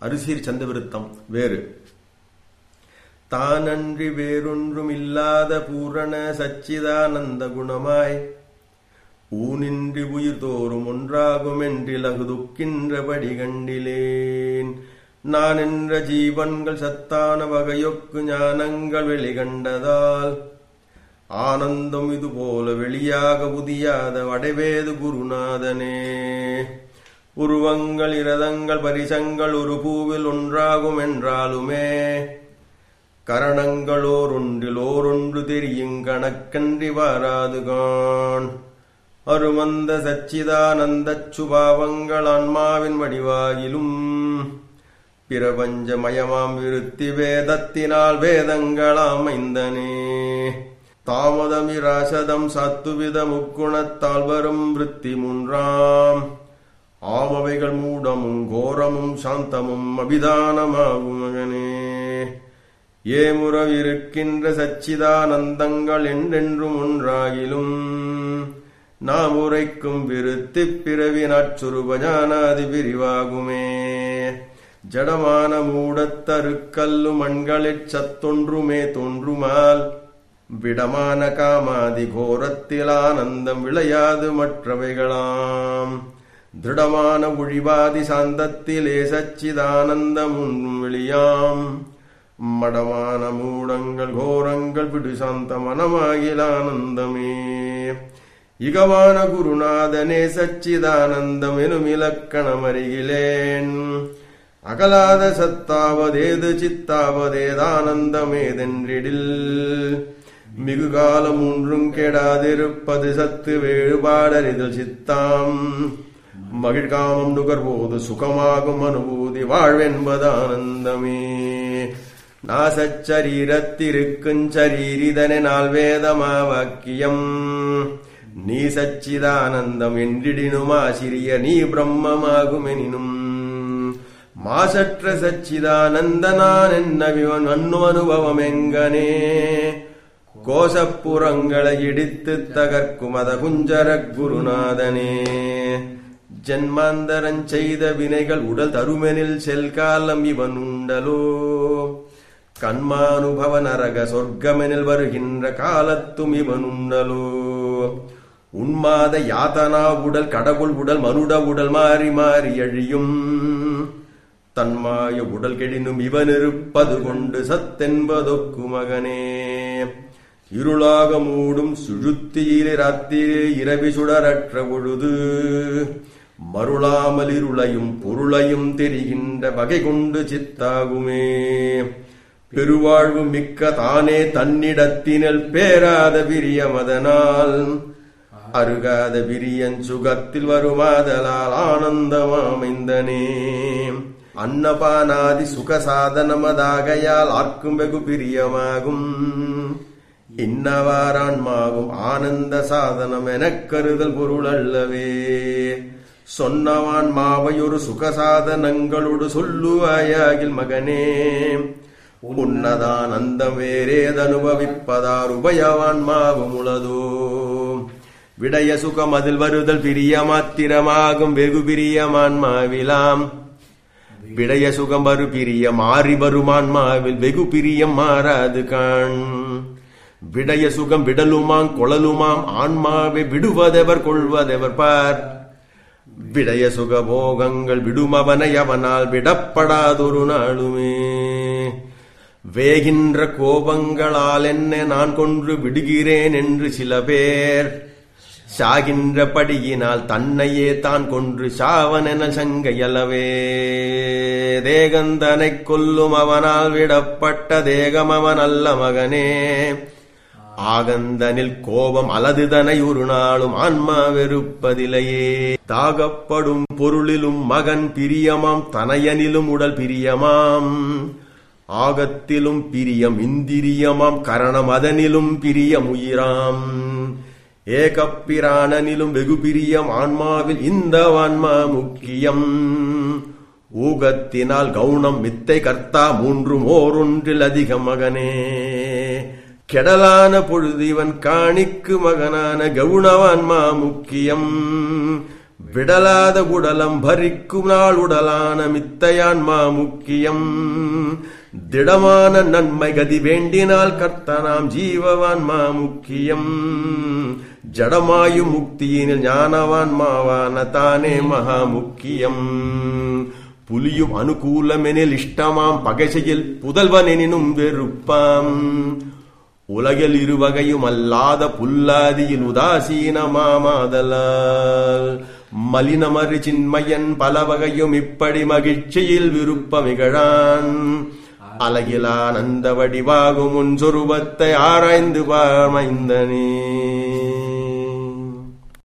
அரிசீர் சந்த விருத்தம் வேறு. தானன்றி வேறொன்றும் இல்லாத பூரண சச்சிதானந்த குணமாய் ஊனின்றி உயிர் தோறும் ஒன்றாகும் என்றிலகு துக்கின்றபடி கண்டிலேன் நான் என்ற ஜீவன்கள் சத்தான வகையொக்கு ஞானங்கள் வெளிகண்டதால் ஆனந்தம் இதுபோல வெளியாக புதியாத வடைவேது குருநாதனே. உருவங்கள் இரதங்கள் பரிசங்கள் ஒரு பூவில் ஒன்றாகும் என்றாலுமே கரணங்களோர் ஓரொன்று தெரியும் கணக்கன்றி வாராதுகான் அருமந்த சச்சிதானந்த சுபாவங்கள் ஆன்மாவின் வடிவாயிலும் பிரபஞ்சமயமாம் விருத்தி வேதத்தினால் வேதங்களாம் ஐந்தனே தாமதமிராசதம் சத்துவித முக்குணத்தால் வரும் விருத்தி மூன்றாம். ஆமவைகள் மூடமும் கோரமும் சாந்தமும் அபிதானமாகும் மகனே. ஏமுறவிருக்கின்ற சச்சிதானந்தங்கள் என்றென்றும் ஒன்றாகிலும் நாம் உரைக்கும் விருத்தி பிறவி நாட்சுருபஞானாதி பிரிவாகுமே ஜடமான மூடத்தருக்கல்லு மண்களிற் சத்தொன்றுமே தோன்றுமால் விடமான காமாதி கோரத்தில் ஆனந்தம் விளையாது மற்றவைகளாம். திருடமான ஒழிவாதி சாந்தத்திலே சச்சிதானந்தமுன் உண்ணும் வெளியாம். மடமான மூடங்கள் கோரங்கள் விடு சாந்த மனமாகிலானந்தமே இகவான குருநாதனே சச்சிதானந்தம் எனும் இலக்கணம் அறிகிலேன். அகலாத சத்தாவதேது சித்தாவதேதானந்தமேதென்றிடில். மிகு காலம் ஒன்றும் கெடாதிருப்பது சத்து வேறுபாடறிதல் சித்தாம். மகிழ்காமம் நுகர்வோது சுகமாகும் அனுபூதி வாழ்வென்பது ஆனந்தமே நாசச்சரீரத்திருக்குஞ் சரீரிதனை நாள் வேதமா வாக்கியம் நீ சச்சிதானந்தம் என்றிடினுமா சிறிய நீ பிரம்மமாகுமெனினும். மாசற்ற சச்சிதானந்த நான் என்னவிவன் அன்னு அனுபவம் எங்கனே கோசப்புறங்களை இடித்து தகர்க்கும் அத குஞ்சர குருநாதனே. ஜன்மாந்தரஞ் செய்த வினைகள் உடல் தருமெனில் செல்காலம் இவன் உண்டலோ கண்மானுபவ நரக சொர்க்கமெனில் வருகின்ற காலத்தும் இவன் உண்டலோ உன்மாத யாதனா உடல் கடவுள் உடல் மனுட உடல் மாறி மாறி அழியும் தன்மாய உடல் கெடினும் இவன் இருப்பது கொண்டு சத்தென்பதொக்கு மகனே. இருளாக மூடும் சுழுத்தியிலே ராத்திரே இரவி சுடரற்ற பொழுது. மருளாமலிருளையும் பொருளையும் தெரிகின்ற வகை கொண்டு சித்தாகுமே. பெருவாழ்வு மிக்க தானே தன்னிடத்தினல் பேராத பிரியமதனால் அருகாத பிரியன் சுகத்தில் வருமாதலால் ஆனந்தமாமைந்தனே. அன்னபானாதி சுகசாதனமதாகையால் ஆர்க்கும் வெகு பிரியமாகும். இன்னவாரான்மாவும் ஆனந்த சாதனம் எனக் கருதல் பொருள் அல்லவே சொன்னவான் மாவையொரு ஒரு சுகசாதனங்களோடு சொல்லுவாயாகில் மகனே உன்னதானந்தம் வேறேதனுபவிப்பதார் உபயவான் மாவு உளதோ விடய சுகம் அதில் வருதல் பிரிய மாத்திரமாகும் வெகு பிரியமான்மாவிலாம் விடய சுகம் வரு பிரிய மாறி வருமான்மாவில் வெகு பிரியம் மாறாது காண். விடய சுகம் விடலுமாம் கொழலுமாம் ஆன்மாவை விடுவதெவர் கொள்வதெவர் பார். விடய சுகபோகங்கள் விடுமவனையவனால் விடுமவனை அவனால் விடப்படாதொரு நாளுமே. வேகின்ற கோபங்களால் என்ன நான் கொன்று விடுகிறேன் என்று சில பேர் சாகின்ற படியினால் தன்னையே தான் கொன்று சாவனென சங்கையலவே தேகந்தனைக் கொல்லும் அவனால் விடப்பட்ட தேகம் அவன் அல்ல மகனே. ஆகந்தனில் கோபம் அலதுதனை ஒரு நாளும் ஆன்மா வெறுப்பதிலையே தாகப்படும் பொருளிலும் மகன் பிரியமாம் தனையனிலும் உடல் பிரியமாம். ஆகத்திலும் பிரியம் இந்திரியமாம் கரணம் அதனிலும் பிரியம் உயிராம். ஏகப்பிராணனிலும் வெகு பிரியம் ஆன்மாவில் இந்த ஆன்மா முக்கியம். ஊகத்தினால் கவுனம் மித்தை கர்த்தா மூன்றும் ஓரொன்றில் அதிக மகனே. கெடலான பொழுது இவன் காணிக்கு மகனான கவுனவான்மா முக்கியம் விடலாத உடலம் பறிக்கும் நாள் உடலான மித்தையான்மா முக்கியம் திடமான நன்மை கதி வேண்டினால் கர்த்தனாம் ஜீவவான்மா முக்கியம் ஜடமாயு முக்தியினில் ஞானவான் மாவான தானே மகா முக்கியம் புலியும் அனுகூலமெனில் இஷ்டமாம் பகைசையில் புதல்வனெனினும் வெறுப்பாம். உலகில் இருவகையும் அல்லாத புல்லாதியில் உதாசீனமாமாதலால் மலினமறு சின்மையன் பல வகையும் இப்படி மகிழ்ச்சியில் விருப்பமிகழான் அலகிலானந்த வடிவாகும் உன் சொருபத்தை ஆராய்ந்து பார்மைந்தனே